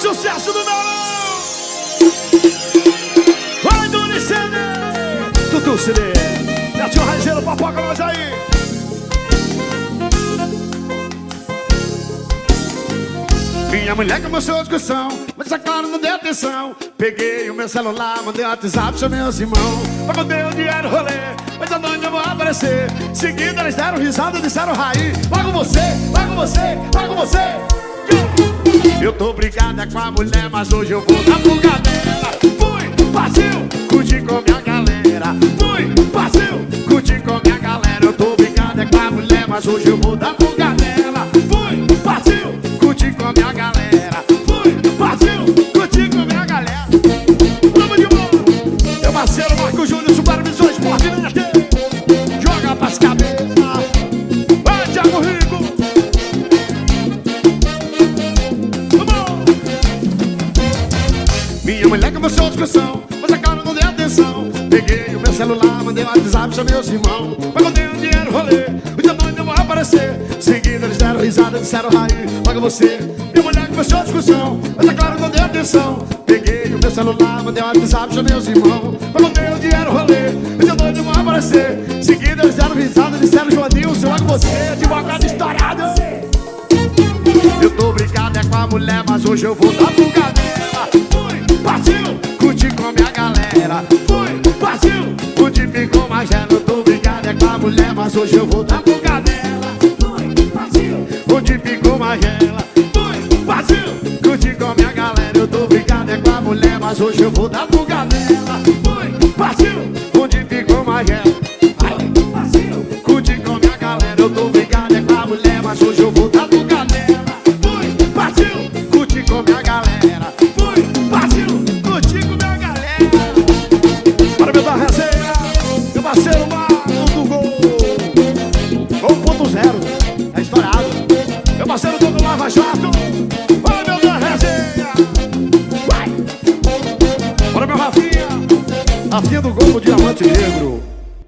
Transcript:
sucesso do melão! Vai, CD! Tutu CD! Netinho Raizeiro, papoca nós aí! Minha mulher começou a discussão, mas é claro, não deu atenção. Peguei o meu celular, mandei um WhatsApp, chamei meus irmãos. Paguei o dinheiro, rolê, mas a noite eu vou aparecer. Seguindo, eles deram risada e disseram Raí. Vai com você, vai com você, vai com você. Eu tô brigada com a mulher, mas hoje eu vou na fuga dela. Fui, partiu, curti com minha galera. Fui, partiu, curti com minha galera. Eu tô brigada com a mulher, mas hoje eu vou na fuga Minha mulher começou a discussão, mas a cara não deu atenção. Peguei o meu celular, mandei um WhatsApp, chamei meus irmãos. Mas dei um dinheiro, rolê, o dia noite eu vou aparecer. Seguindo, eles deram risada, disseram Raí, paga você. Minha mulher começou a discussão, mas a cara não deu atenção. Peguei o meu celular, mandei um WhatsApp, chamei meus irmãos. Mas dei um dinheiro, rolê, o dia noite eu vou aparecer. Seguindo, eles deram risada, disseram Joanilson, logo você, advogado estourado. Eu tô brigado é com a mulher, mas hoje eu vou dar fuga dela. Ficou mais. Eu tô brigado é com a mulher, mas hoje eu vou dar fuga dela. Fui, partiu, curti ficou mais gela. Fui, partiu, curti com minha galera. Eu tô brigado é com a mulher, mas hoje eu vou dar fuga dela. Fui, partiu, curti ficou mais gela. Ai, partiu, curti com minha galera. Eu tô brigado é com a mulher, mas hoje eu parceiro Marco do Gol. Gol 1.0, é estourado. Meu parceiro do Lava Jato. Para meu da resenha. Vai. Para meu Rafinha, Rafinha do Gol, o Diamante Negro.